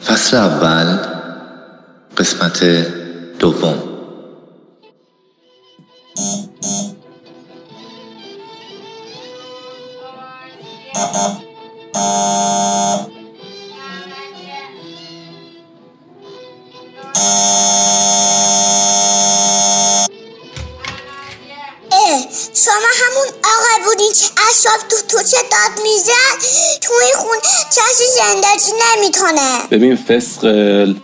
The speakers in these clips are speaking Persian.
فصل اول قسمت دوم. کسی زندگی نمی‌کنه. ببین فسقل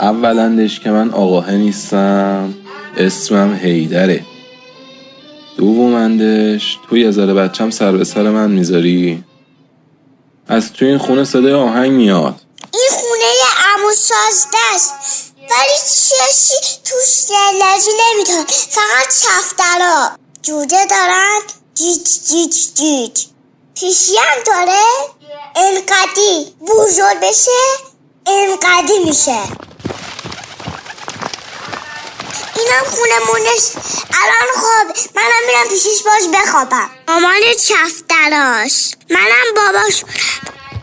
اولندش که من آقاه نیستم اسمم هیدره دومندش تو یه ذره بچم سر به سر من می‌ذاری. از تو این خونه صدای آهنگ میاد. این خونه امو سازده است ولی چیزی تو زندگی نمی‌کنه. فقط چفترا. جوجه دارن جیج جیج جیج پیشی هم داره؟ انقدی بزرگ بشه انقدی میشه. اینم خونه مونش. الان خواب. منم میرم پیشش باش بخوابم. مامان چفتراش. منم باباش.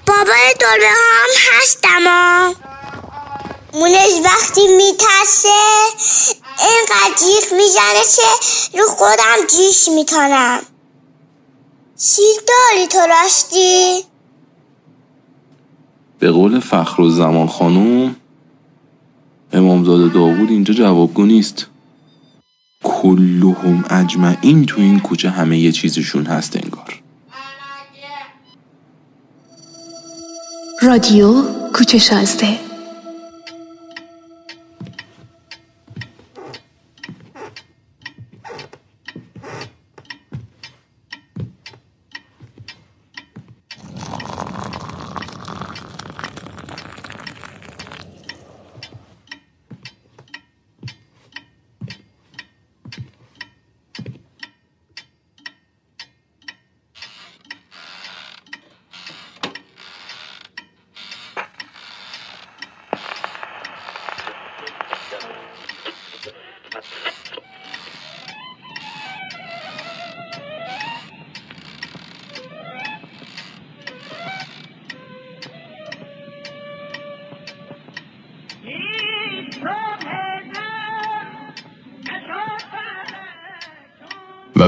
بابای دلبه هم هستم مونش وقتی میترسه اینقدر جیغ می‌زنه که رو خودم جیش می‌کنم سیر داری تو راستی؟ به قول فخر و زمان خانوم امامزاده داوود اینجا جوابگو نیست. کلهم اجمعین تو این کوچه همه یه چیزشون هست انگار. رادیو کوچه شازده.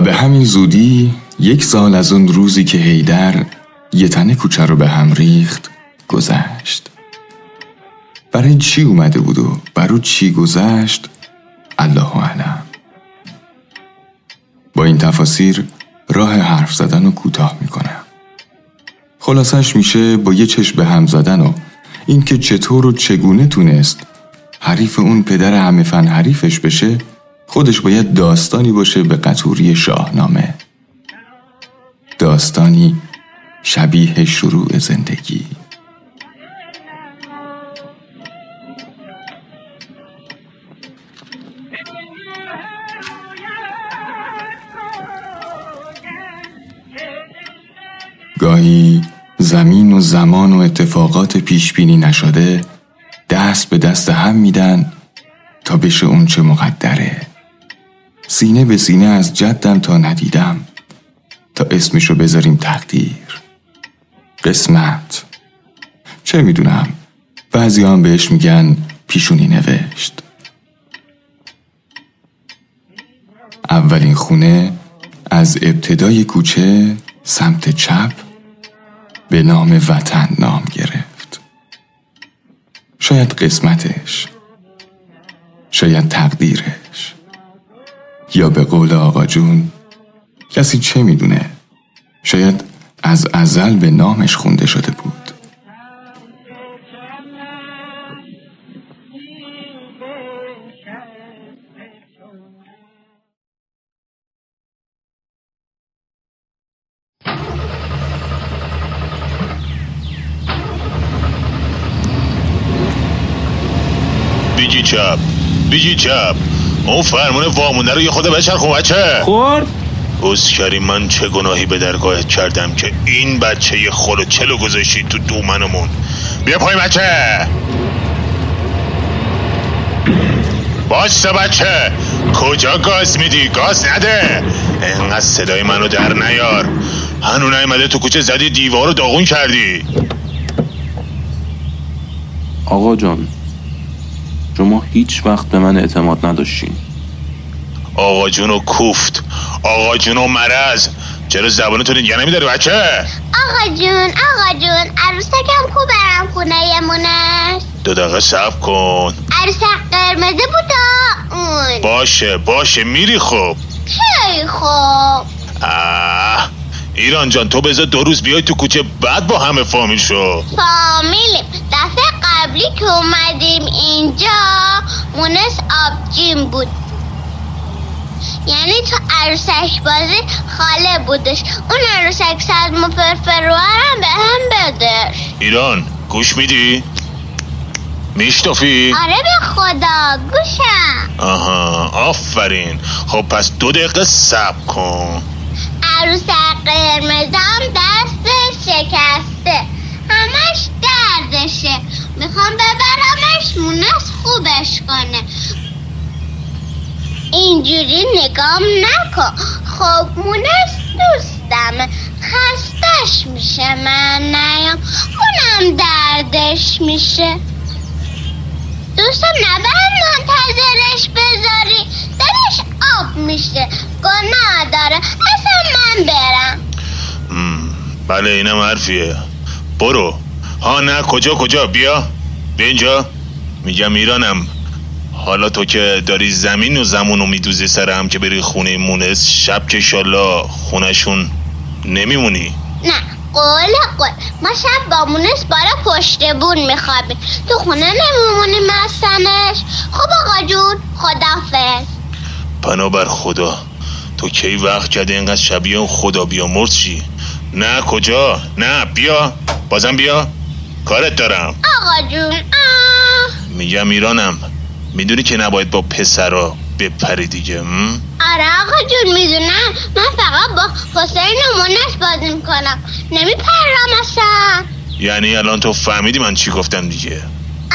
به همین زودی یک سال از اون روزی که هیدر یه تنه کوچه رو به هم ریخت گذشت. برای چی اومده بود و برو چی گذشت؟ الله علم با این تفاسیر راه حرف زدن رو کوتاه می‌کنم خلاصش میشه با یه چشم به هم زدن و اینکه چطور و چگونه تونست حریف اون پدر همه فن حریفش بشه خودش باید داستانی باشه به قطوری شاهنامه. داستانی شبیه شروع زندگی. گاهی زمین و زمان و اتفاقات پیش بینی نشده دست به دست هم میدن تا بشه اون چه مقدره. سینه به سینه از جدم تا ندیدم. تا اسمشو بذاریم تقدیر. قسمت. چه می‌دونم؟ بعضی هم بهش میگن پیشونی نوشت. اولین خونه از ابتدای کوچه سمت چپ به نام وطن نام گرفت. شاید قسمتش. شاید تقدیرش. یا به قول آقا جون کسی چه می‌دونه؟ شاید از ازل به نامش خونده شده بود. بیجی چپ بیجی چپ. اون فرمون وامونه رو یه خود بچرخون بچه. خورد؟ اسکری من چه گناهی به درگاهت کردم که این بچه یه خور چلو گذاشتی تو دومنمون. بیا پای بچه. باستا بچه. کجا گاز میدی؟ گاز نده. انقدر صدای منو در نیار. هنو نیومده تو کوچه زدی دیوار رو داغون کردی. آقا جان شما هیچ وقت به من اعتماد نداشتین. آقا جونو کوفت. آقا جونو مرز چرا زبانتون دیگه نمیداری بچه؟ آقا جون آقا جون عروسکم کو برم خونه مونش دو دقیقه صبر کن. عروسک قرمزه بودا. اون. باشه باشه میری خب خیلی خوب. آه ایران جان تو بذار دو روز بیای تو کوچه بعد با همه فامیل شو. فامیلیم دفعه قبلی که اومدیم اینجا مونس آبجیم بود. یعنی تو عروسک بازی خاله بودش. اون عروسک صدم و فرفر رو هم به هم بدش ایران گوش میدی؟ میشتافی؟ آره به خدا گوشم. آها آفرین. خب پس دو دقیقه صبر کن. عروسک قرمزم دستش شکسته. همش دردشه. می‌خوام ببرمش مونس خوبش کنه. اینجوری نگام نکن. خب مونس دوستمه خستش میشه من نیام. اونم دردش میشه. دوستم نباید منتظرش بذاری. دلش آب میشه. گناه داره. اصلا من برم. بله اینم حرفیه. برو. ها نه. کجا کجا؟ بیا. بیا اینجا. میگم ایرانم. حالا تو که داری زمین و زمون رو میدوزی سر هم که بری خونه مونس شب که شالا خونشون نمیمونی؟ نه. قول قول. ما شب با مونس بالا پشت بون میخوابیم. تو خونه نمیمونیم هستنش خب آقا جون خدافز پناه بر خدا تو کی وقت کرده اینقدر شبیه خدا بیا؟ مرد نه کجا؟ نه بیا. بازم بیا. کارت دارم. آقا جون. آه میگم ایرانم. می‌دونی که نباید با پسرا بپری دیگه م? آره آقا جون می‌دونم. من فقط با حسین و مونس بازی می‌کنم. نمیپرم اصلا. یعنی الان تو فهمیدی من چی گفتم دیگه؟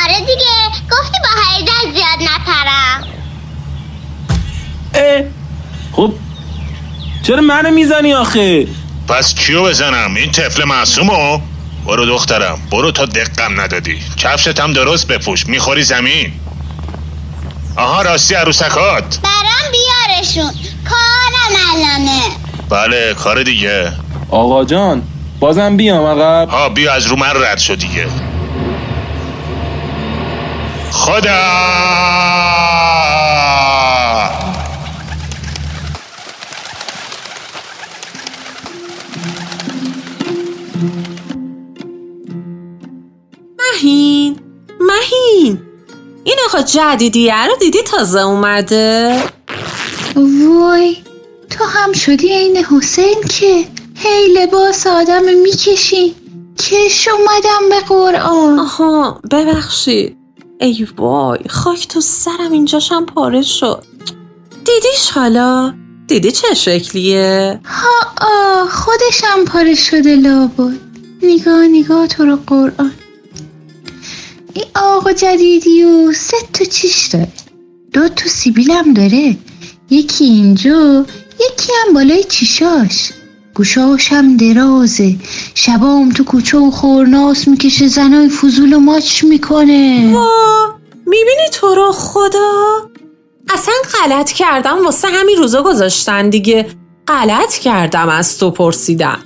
آره دیگه. گفتی با حیدر زیاد نپرم. اه. خب چرا منو می‌زنی آخه؟ پس کیو بزنم؟ این طفل معصومو برو دخترم برو تا دقم ندادی. کفشت هم درست بپوش می‌خوری زمین. آها راستی عروسکات. برام بیارشون. کارم الانه. بله کار دیگه. آقا جان بازم بیام عقب. ها بیا از رو من رد شو دیگه. خدا! جدیدیه رو دیدی تازه اومده؟ وای تو هم شدی عین حسین که هی لباس آدم می‌کشی. کش اومدم به قرآن. آها ببخشید ای وای خاک تو سرم اینجاشم پاره شد. دیدیش حالا؟ دیدی چه شکلیه؟ ها آه خودشم پاره شده لابد. نگاه نگاه تو رو قرآن. این آقا جدیدی و سه تا چیش داره. دو تا سیبیلم داره. یکی اینجا یکی هم بالای چیشاش. گوشاش هم درازه. شبام تو کوچه و خورناس می‌کشه زنای فضول و ماچ می‌کنه. وا می‌بینی تو رو خدا؟ اصلا غلط کردم واسه همین روزا گذاشتن دیگه. غلط کردم از تو پرسیدم.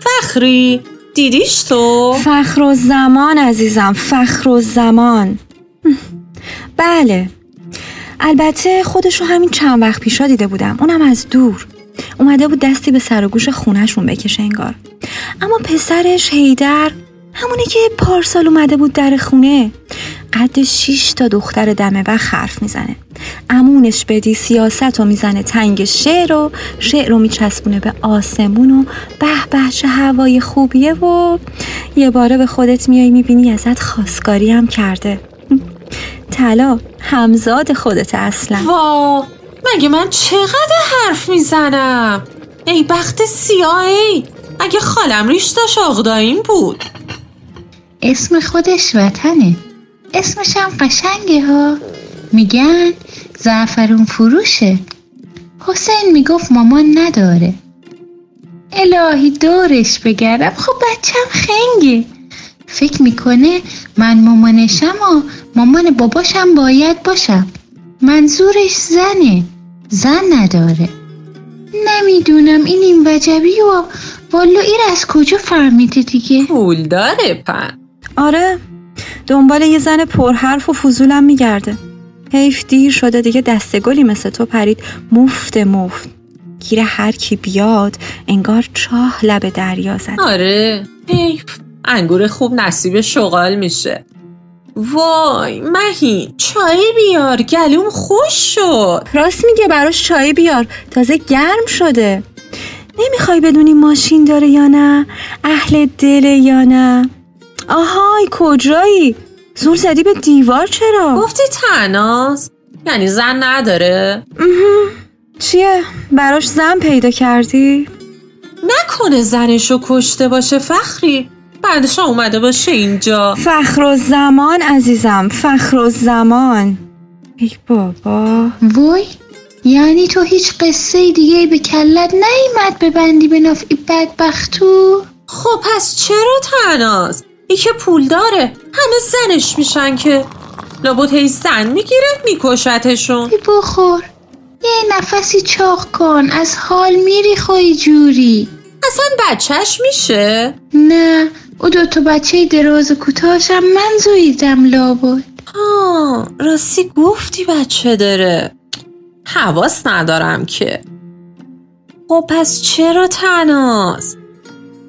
فخری دیدیش تو فخر و زمان عزیزم فخر و زمان. بله. البته خودشو همین چند وقت پیشا دیده بودم. اونم از دور. اومده بود دستی به سر و گوش خونهشون بکشه انگار. اما پسرش هیدر همونی که پارسال اومده بود در خونه. قد شیش تا دختر دمه و حرف می‌زنه. امونش بدی سیاست رو می‌زنه تنگ شعر و شعر رو میچسبونه به آسمون و به به چه هوای خوبیه و یه باره به خودت میای می‌بینی ازت خواستگاری هم کرده. طلا همزاد خودت اصلا. وا مگه من چقدر حرف می‌زنم؟ ای بخت سیاهی اگه خالم ریش داشت آقداییم بود. اسم خودش وطنه. اسمش هم قشنگه ها. میگن زعفرون فروشه. حسین می‌گفت مامان نداره. الهی دورش بگردم. خب بچم خنگه. فکر می‌کنه من مامانشم و مامان باباشم باید باشم. منظورش زنه. زن نداره. نمی‌دونم این این وجبی و والا این از کجا فهمیده دیگه؟ پول داره پن. آره. دنبال یه زن پرحرف و فضولم میگرده. حیف دیر شده دیگه دسته گلی مثل تو پرید. مفت مفت. گیر هر کی بیاد انگار چاه لب دریا زد. آره. حیف. انگور خوب نصیب شغال میشه. وای مهی چای بیار. گلوم خوش شد. راست میگه براش چای بیار. تازه گرم شده. نمی‌خوای بدونی ماشین داره یا نه؟ اهل دله یا نه؟ آهای کجایی؟ زور زدی به دیوار چرا؟ گفتی تناز یعنی زن نداره. چیه؟ براش زن پیدا کردی؟ نکنه زنشو کشته باشه فخری. بعدش اومده باشه اینجا. فخر و زمان عزیزم. فخر و زمان. ای بابا. وای یعنی تو هیچ قصه دیگه به کلت نیومد ببندی به نفع بدبختو؟ خب پس چرا تناز ای که پول داره. همه زنش میشن که. لابد هی زن می‌گیره میکشتشون. ای بخور. یه نفسی چاق کن. از حال میری خوی جوری. اصلا بچهش میشه؟ نه. او دوتا بچه دراز و کوتاهشم. من زویدم لابد. ها راستی گفتی بچه داره. حواس ندارم که. خب پس چرا تناز؟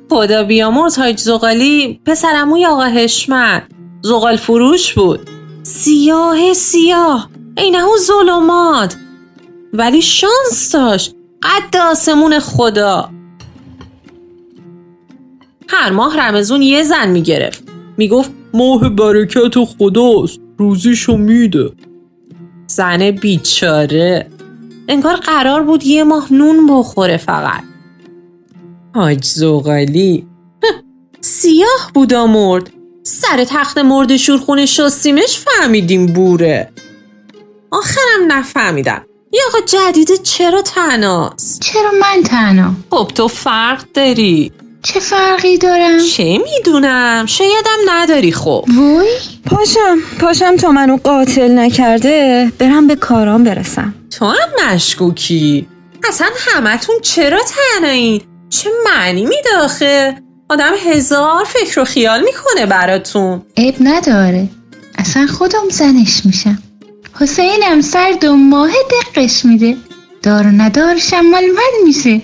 خدا بیامرز حاج زغالی پسرموی آقا هشمت. زغال فروش بود. سیاه سیاه. اینه ظلمات. ولی شانس داشت. قد آسمون خدا. هر ماه رمزون یه زن می‌گرفت. می‌گفت ماه برکت خداست. روزیشو میده. زن بیچاره. انگار قرار بود یه ماه نون بخوره فقط. حاج زغالی. سیاه بودا مرد سر تخت مرد شورخونه شستیمش فهمیدیم بوره. آخرم نفهمیدم. یه آقا جدیده چرا تناست؟ چرا من تنها؟ خب تو فرق داری. چه فرقی دارم؟ چه می‌دونم. شایدم نداری خب. وای. پاشم پاشم تا منو قاتل نکرده برم به کارام برسم. تو هم مشکوکی. اصلا همتون چرا تنهایین چه معنی میده آخه؟ آدم هزار فکر و خیال می‌کنه براتون. عیب نداره. اصلا خودم زنش میشم. حسینم سر دو ماه دقش میده. دار و ندارشم مال من میشه.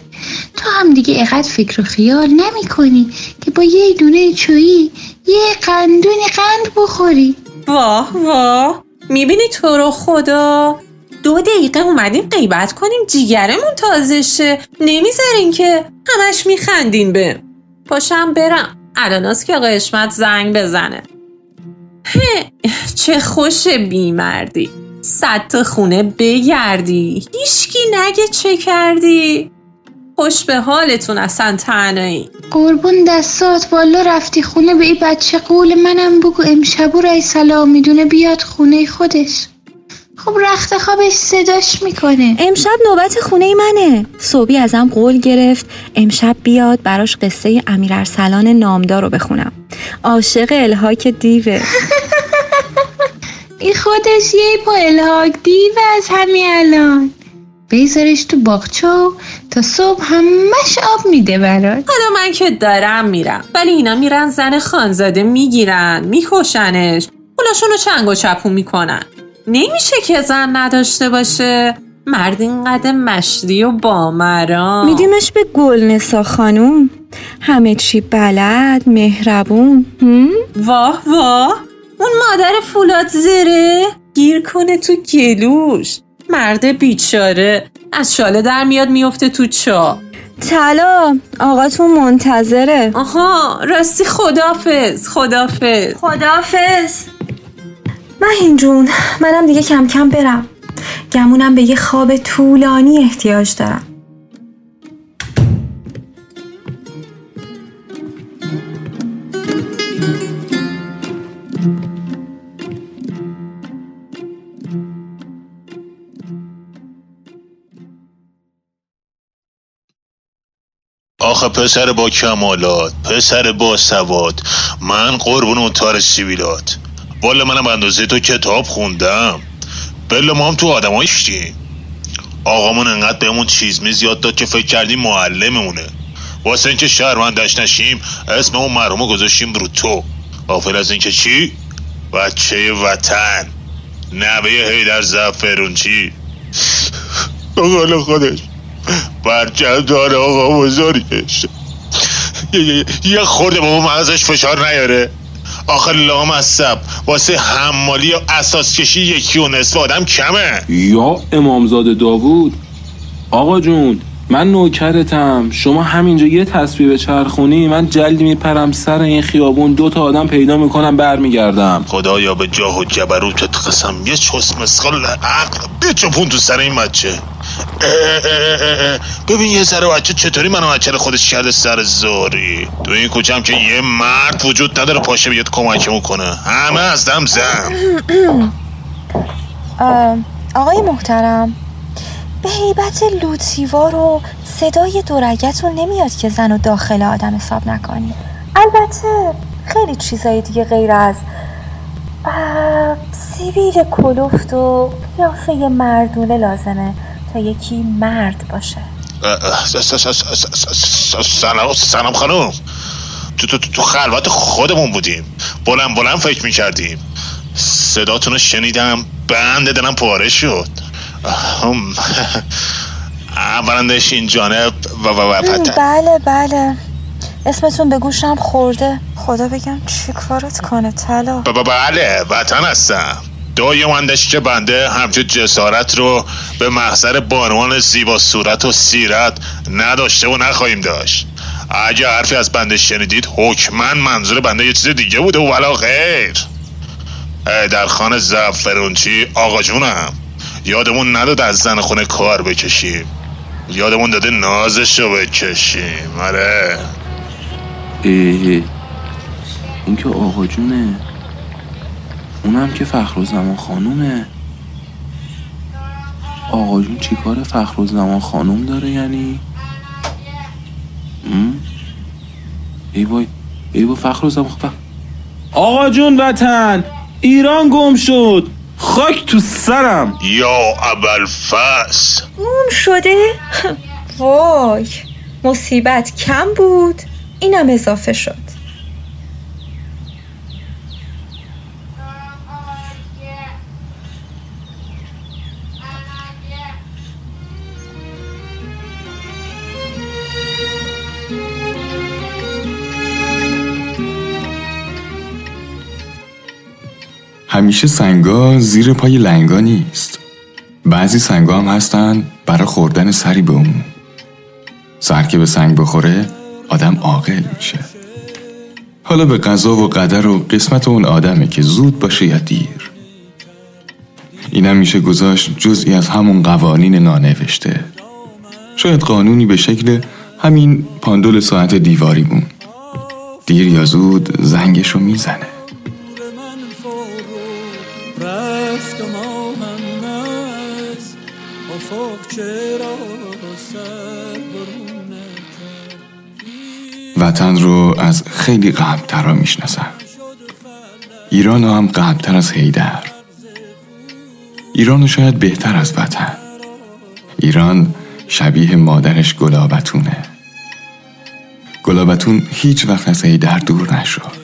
تو هم دیگه اقدر فکر و خیال نمی کنی که با یه دونه چویی یه قندونی قند بخوری. واه واه. می‌بینی تو رو خدا؟ دو دقیقه اومدیم غیبت کنیم جیگرمون تازه شه. نمی‌ذارین که همش میخندین به. پاشم برم. الان است که آقا اشمت زنگ بزنه. هه، چه خوش بیمردی. صد تا خونه بگردی. هیچکی نگه چه کردی. خوش به حالتون اصلا تنهایی. قربون دستات والا رفتی خونه به این بچه قول منم بگو. امشبو رای سلام می‌دونه بیاد خونه خودش. خب رخت خوابش صداش می‌کنه. امشب نوبت خونه منه. صبحی ازم قول گرفت. امشب بیاد براش قصه امیر ارسلان نامدار رو بخونم. عاشق الهاک دیوه. این خودش یه پا الهاک دیو از همین الان. بذارش تو باغچه تا صبح همش آب میده برات حالا من که دارم میرم. ولی اینا میرن زن خانزاده می‌گیرن. میکشنش. پولاشونو چنگ و چپون می‌کنن. نمیشه که زن نداشته باشه. مرد اینقدر مشتی و بامران. میدیمش به گلنسا خانوم. همه چی بلد مهربون. هم؟ واه واه. اون مادر فولاد زره؟ گیر کنه تو گلوش. مرد بیچاره. از شاله در میاد میفته تو چا. طلا آقاتون منتظره. آها راستی خدافز خدافز خدافز مهین جون منم دیگه کم کم برم. گمونم به یه خواب طولانی احتیاج دارم. آخ آخه پسر با کمالات پسر با سواد من قربون اون تار سیبیلات. والا منم اندازه تو کتاب خوندم. بله ما هم تو آدم آقامون انقدر بهمون چیز می زیاد داد که فکر کردیم معلممونه. واسه اینکه شهروندش نشیم اسم اون مرحوم گذاشتیم رو تو. غافل از اینکه چی؟ بچه وطن. نبه هیدر زفرونچی بقال خودش. برچه داره آقا بزرگش. یه خورده با مغزش فشار نیاره. آخه لام از واسه حمالی و اساس کشی یکی و نصف آدم کمه. یا امامزاده داوود؟ آقا جون من نوکرتم. شما همینجا یه تصویر چرخونی من جلدی میپرم سر این خیابون دو تا آدم پیدا می‌کنم برمیگردم. خدایا به جاه و جبروتت قسم یه چوس مسخال عقل. بچپون تو سر این بچه. ببین یه سر بچه چطوری منو بچه خودش کرده سر زوری تو این کوچم که یه مرد وجود نداره پاشه بیاد کمکمون کنه. همه از دم زن. آقای محترم. به حیبت لوتیوار و صدای دورگتون نمیاد که زن و داخل آدم حساب نکنی. البته خیلی چیزای دیگه غیر از سیبیل کلوفت و قیافه مردونه لازمه تا یکی مرد باشه. سلام سلام خانم. تو, تو, تو خلوت خودمون بودیم. بلند بلند فکر می‌کردیم. صداتون رو شنیدم بند دلم پاره شد. برندش این جانب و و بله بله. اسمتون به گوشم خورده. خدا بگم چی کارت کنه طلا. بله وطن هستم. دایمندش که بنده همچون جسارت رو به محضر بانوان زیبا صورت و سیرت نداشته و نخواهیم داشت. اگه حرفی از بنده شنیدید حکمن منظور بنده یه چیز دیگه بوده و ولا خیر. در خانه زفرونچی آقا جونم. یادمون نداد از زن خونه کار بکشیم. یادمون داده نازش رو بکشیم. آره. این که آقا جونه. اونم که فخر و زمان خانومه. آقا جون چی کار فخر و زمان خانوم داره یعنی؟ ای وای ای وای فخر و زمان آقا جون وطن ایران گم شد. خاک تو سرم. یا اول فس اون شده؟ وای مصیبت کم بود. اینم اضافه شد. همیشه سنگا زیر پای لنگا نیست. بعضی سنگا هم هستن برای خوردن سری به اون. سر که به سنگ بخوره آدم عاقل میشه. حالا به قضا و قدر و قسمت اون آدمه که زود باشه یا دیر. اینم میشه گذاشت جزئی از همون قوانین نانوشته. شاید قانونی به شکل همین پاندول ساعت دیواریمون دیر یا زود زنگشو می‌زنه. وطن رو از خیلی قبلترا می‌شناسن. ایران هم قبلتر از هیدر ایران شاید بهتر از وطن. ایران شبیه مادرش گلابتونه. گلابتون هیچ وقت از هیدر دور نشد.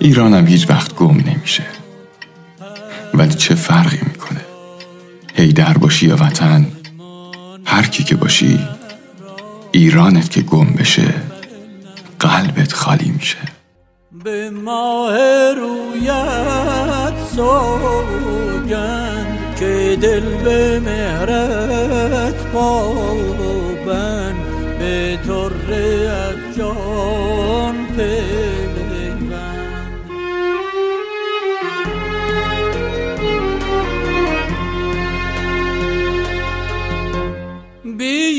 ایران هم هیچ وقت گم نمیشه. ولی چه فرقی می‌کنه؟ هیدر باشی یا وطن هر کی که باشی ایرانت که گم بشه قلبت خالی میشه. به ماه رویت سوگند که دل به مهرت پابند به طره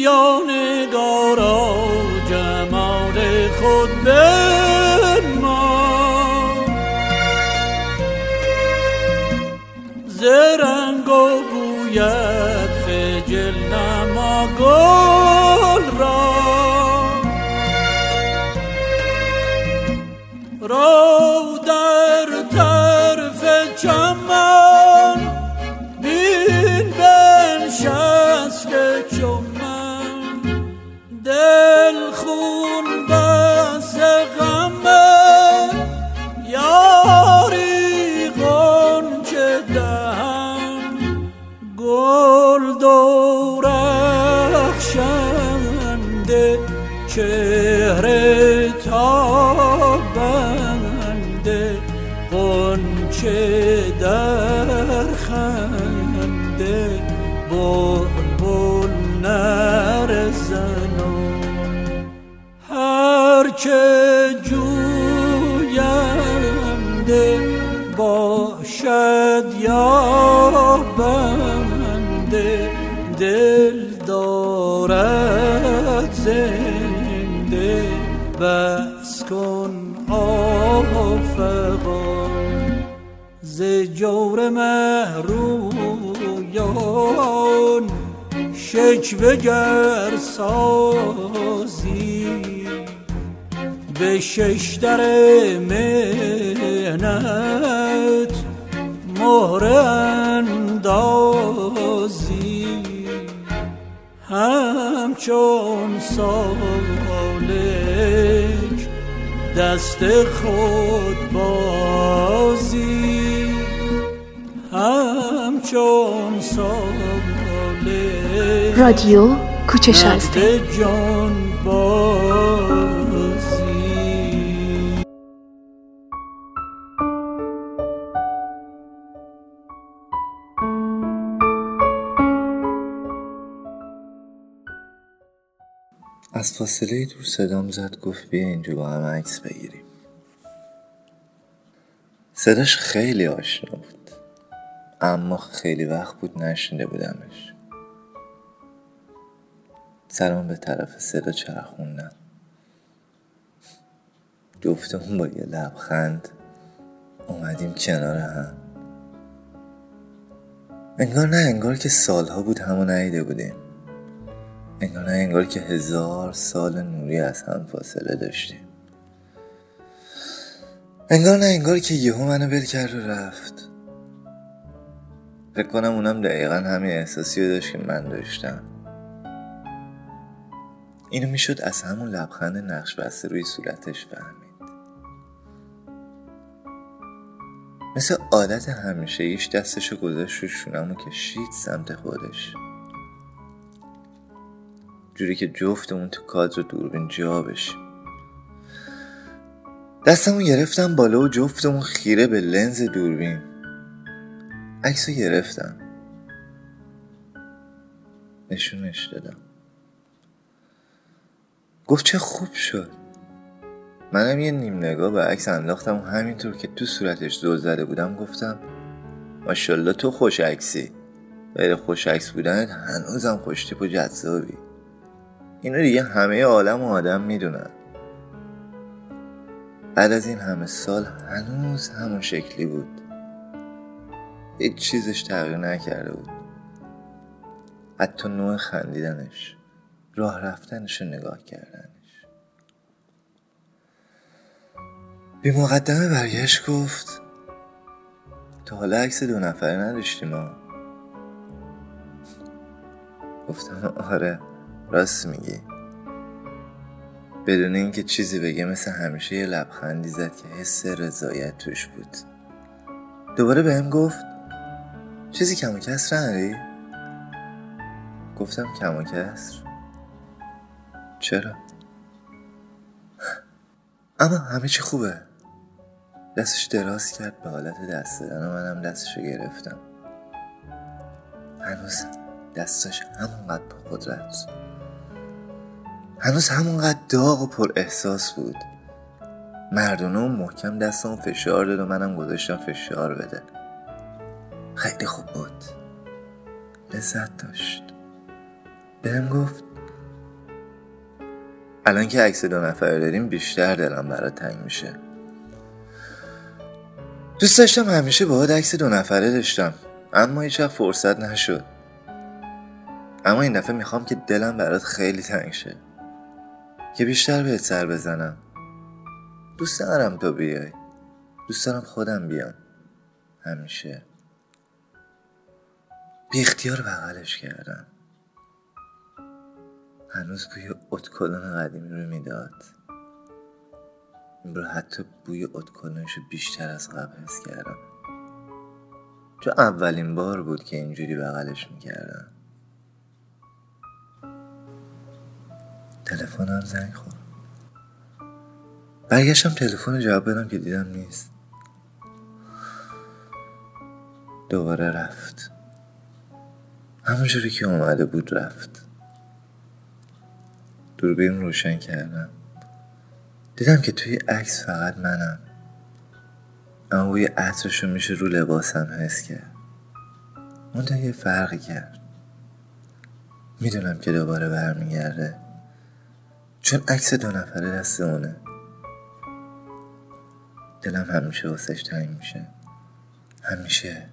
یا نگارا جمال خود بنما. زرنگ و گوید خجل نما گل را. رو در طرف چم luôn شکوه گر سازی. به ششتر مهنت مهره اندازی. همچون سالک دست خود بازی. همچون سالک رادیو کوچه شازده از فاصله دور صدام زد گفت بیا اینجا با هم عکس بگیریم. صداش خیلی آشنا بود اما خیلی وقت بود نشنیده بودمش. سرم به طرف صدا چرخوندم جفتمون با یه لبخند اومدیم کنار هم. انگار نه انگار که سالها بود همو ندیده بودیم. انگار نه انگار که هزار سال نوری از هم فاصله داشتیم. انگار نه انگار که یهو منو ول کرد و رفت. فکر کنم اونم دقیقا همین احساسی رو داشت که من داشتم. اینو می‌شد از همون لبخند نقش بسته روی صورتش فهمید. مثل عادت همیشه ایش دستشو گذاشت رو شونم و کشید سمت خودش. جوری که جفتمون تو کادر دوربین جا بشیم. دستمو گرفتم بالا و جفتمون خیره به لنز دوربین. عکسو گرفتم. نشونش دادم. گفت چه خوب شد. منم یه نیم نگاه به عکس انداختم و همینطور که تو صورتش زل زده بودم گفتم ماشالله تو خوش عکسی. غیر خوش عکس بودنت هنوزم خوشتیپ و جذابی. اینو دیگه همه عالم و آدم می‌دونن. بعد از این همه سال هنوز همون شکلی بود. هیچ چیزش تغییر نکرده بود. حتی نوع خندیدنش. راه رفتنش رو نگاه کردنش. بی مقدمه برگشت گفت تا حالا عکس دو نفره نداشتیم ها گفتم آره راست میگی. بدون اینکه چیزی بگه مثل همیشه یه لبخندی زد که حس رضایت توش بود. دوباره بهم گفت چیزی کم و کسر نداری؟ گفتم کم و کسر؟ چرا؟ اما همه چی خوبه. دستش دراز کرد به حالت دست دادن و منم دستشو گرفتم. هنوز دستش همونقدر با قدرت هنوز همونقدر داغ و پر احساس بود. مردونه و محکم دستم فشار داد و منم گذاشتم فشار بده. خیلی خوب بود. لذت داشت. بهم گفت الان که عکس دو نفره داریم بیشتر دلم برات تنگ میشه. دوست داشتم همیشه باهات عکس دو نفره داشتم اما هیچ فرصت نشد. اما این دفعه می‌خوام که دلم برات خیلی تنگ شه. که بیشتر بهت سر بزنم. دوست دارم تو بیای. دوست دارم خودم بیام. همیشه. بی اختیار بغلش کردم. هنوز بوی اتکلون قدیمی رو می‌داد. این رو حتی بوی اتکلونش رو بیشتر از قبل حس کردم. چون اولین بار بود که اینجوری بغلش می‌کردم. تلفنم زنگ خورد. برگشتم تلفن جواب بدم که دیدم نیست. دوباره رفت. همونجوری که اومده بود رفت. دوربین روشن کردم. دیدم که توی عکس فقط منم. اما بوی عطرش رو میشه رو لباسم حس کرد. اون یه فرقی کرد. می‌دونم که دوباره برمیگرده. چون عکس دو نفره دست اونه. دلم همیشه واسش تنگ میشه. همیشه.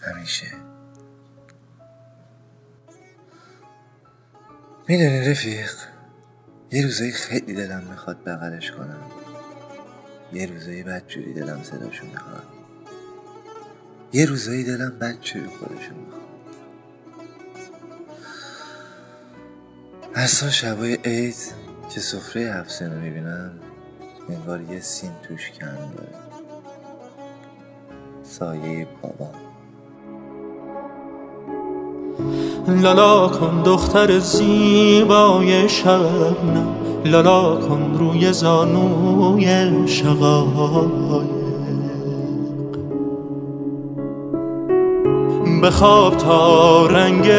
همیشه. می‌دونی رفیق؟ یه روزایی خیلی دلم می‌خواد بغلش کنم. یه روزایی بدجوری دلم صداشو می‌خواد. یه روزایی دلم بدجوری خودشو می‌خواد. اصلا شبای عید که سفره هفته رو می‌بینم انگار یه سین توش کم داره. سایه بابا لالا کن دختر زیبای شبنم. لالا کن روی زانوی شقایق. بخواب تا رنگ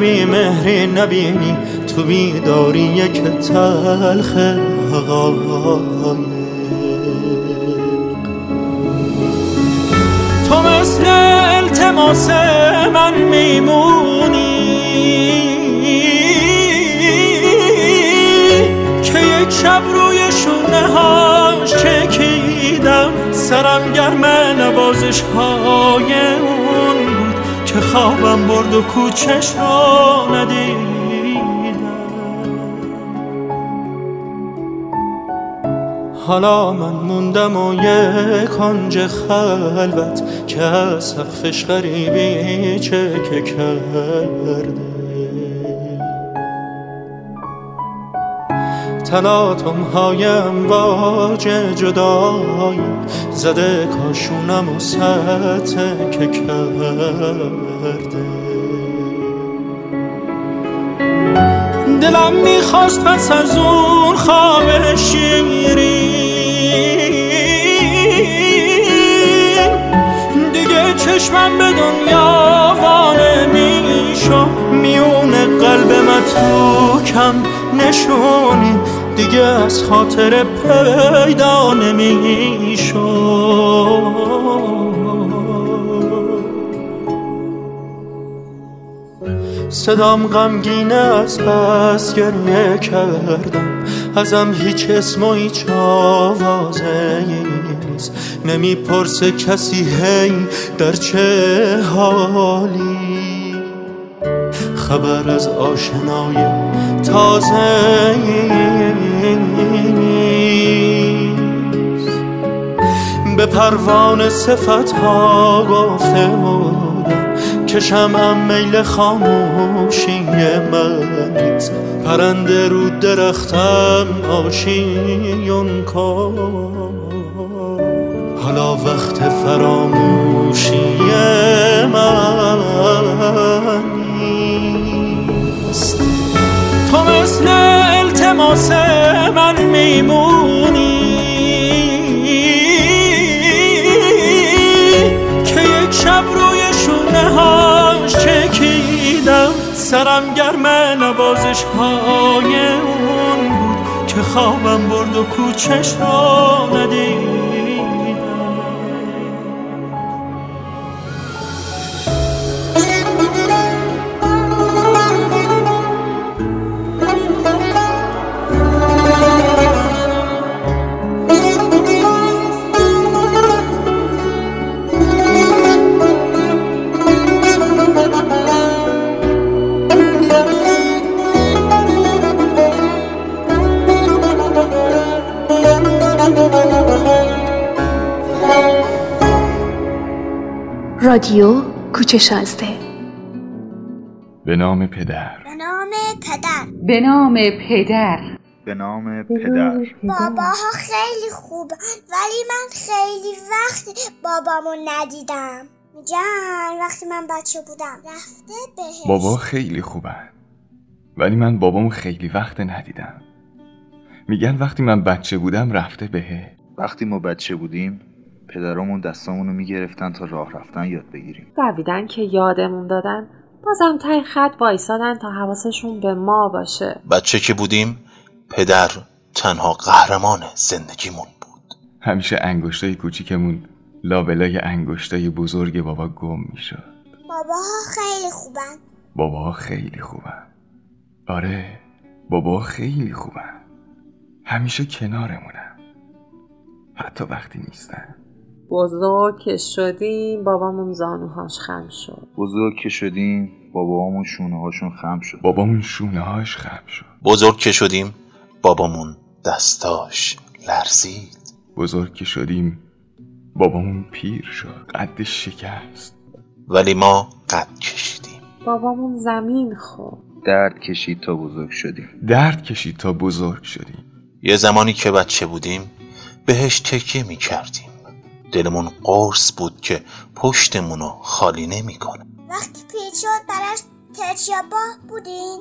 بیمهری نبینی. تو بیداری یک تلخ حقایق. تو مثل التماس من میمونی. سرم گرم نوازش های اون بود که خوابم برد و کوچش رو ندیدم. حالا من موندم و یک کنج خلوت که از سقفش غریبی چکه کرده تلاطم های امواج جدایی زده کاشونم و که کرده. دلم می‌خواست پس از اون خواب شیرین دیگه چشمم به دنیا وانه میشو میون قلب متروکم نشونی. دیگه از خاطر پیدا نمیشو صدام غمگینه از بس گریه کردم. ازم هیچ اسم و هیچ آوازه نیست. نمی‌پرسه کسی هی در چه حالی. خبر از آشنای تازه به پروانه صفت ها گفته بودم که شمعم میل خاموشی من پرنده رو درختم آشیون کن. حالا وقت فراموشی من. تو مثل التماس من میمونی. که یک شب روی شونه هاش چکیدم سرم گرم نوازش های اون بود که خوابم برد و کوچش رو ندیدم رادیو کوچه شازده به نام پدر. به نام پدر. به نام پدر. به نام پدر. باباها خیلی خوبه ولی من خیلی وقت بابامو ندیدم. جان وقتی من بچه بودم رفته بهش. بابا خیلی خوبن ولی من بابامو خیلی وقت ندیدم. میگن وقتی من بچه بودم رفته بهه وقتی ما بچه بودیم پدرامون دستامونو می‌گرفتن تا راه رفتن یاد بگیریم. دویدن که یادمون دادن. بازم تای خط وایسادن تا حواسشون به ما باشه. بچه که بودیم پدر تنها قهرمان زندگیمون بود. همیشه انگشتای کوچیکمون لابلای انگشتای بزرگ بابا گم می‌شد. باباها خیلی خوبن. بابا خیلی خوبن. آره بابا خیلی خوبن. همیشه کنارمونن. حتی وقتی نیستن. بزرگ که شدیم بابامون زانوهاش خم شد. بزرگ که شدیم بابامون شونه هاشون خم شد. بابامون شونه هاش خم شد. بزرگ که شدیم بابامون دستاش لرزید. بزرگ که شدیم بابامون پیر شد. قدش شکست. ولی ما قد کشیدیم. بابامون زمین خورد. درد کشید تا بزرگ شدیم. درد کشید تا بزرگ شدیم. یه زمانی که بچه بودیم بهش تکیه می کردیم دلمون قرص بود که پشتمونو خالی نمی‌کنه. وقتی پیر شد براش ترچیاباه بودین؟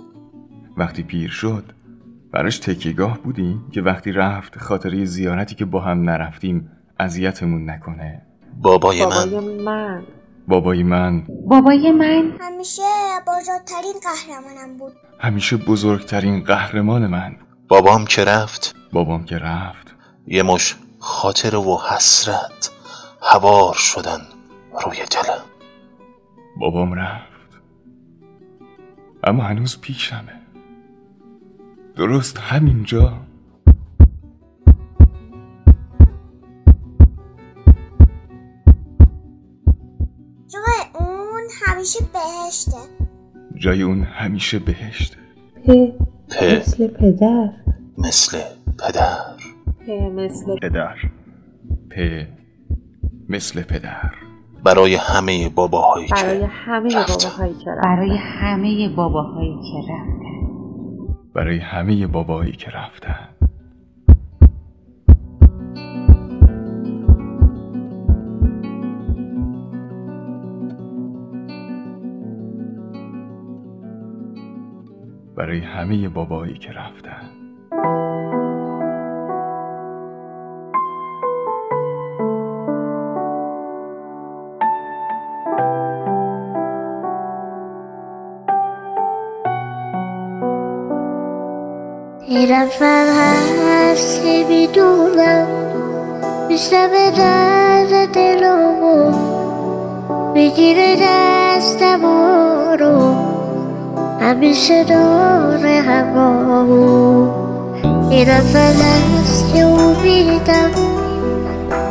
وقتی پیر شد براش تکیگاه بودیم که وقتی رفت خاطره زیارتی که با هم نرفتیم اذیتمون نکنه. بابای من. بابای من. بابای من. بابای من. همیشه بزرگترین قهرمانم بود. همیشه بزرگترین قهرمان من. بابام که رفت. بابام که رفت. یه مش خاطر و حسرت. هوار شدن روی دلم بابام رفت. اما هنوز پیشمه. درست همینجا. جای اون همیشه بهشته. جای اون همیشه بهشته. پ مثل پدر. مثل پدر. پ مثل پدر. پ مثل پدر. برای همه باباهایی برای که همه رفتن. باباهایی که رفتن. برای همه باباهایی که رفتن برای همه بابایی که رفتن. برای همه بابایی که رفتن. نفر هست که می‌دونم. میشنوه درد دلمو می‌گیره دستمو رو. همیشه داره همامو. یه نفر هست که امیدم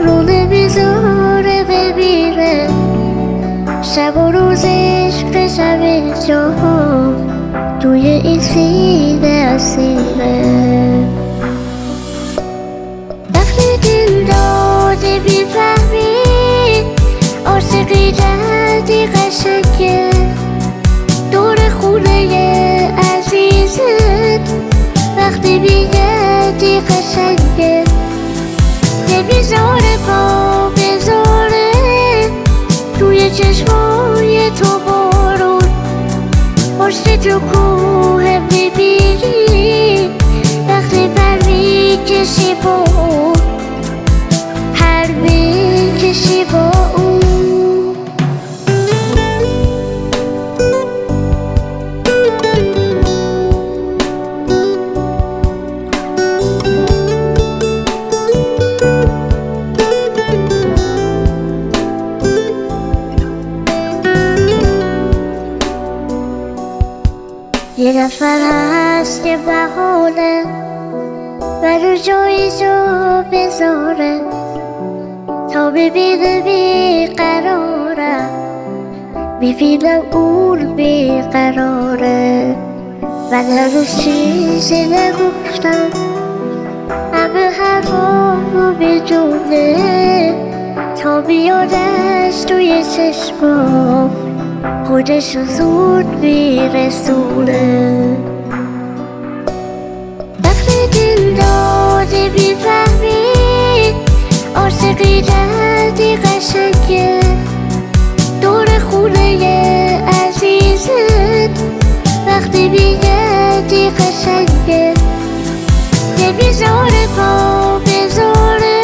رو نمی‌ذاره بمیره. شب و روزش جاها توی این سینه اسیره وقتی می‌کشی با پر می‌کشی با اون یه نفر هست که منو جایی جا بذاره تا ببینه بیقرارم ببینم اون بیقراره. من هنوز چیزی نگفتم. همه حرفامو میمونه تا بیادش توی چشمام خودشو زود میرسونه. داده بیفهمی عاشقی جدی قشنگه. دور خونه عزیزت وقتی بیگردی قشنگه. نمی‌ذاره پا بذاره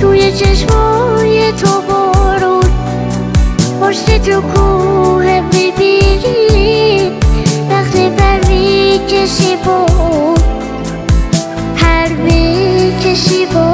توی چشمای تو بارون. پشت تو کوه می‌بینی وقتی بر می‌کشی بود she for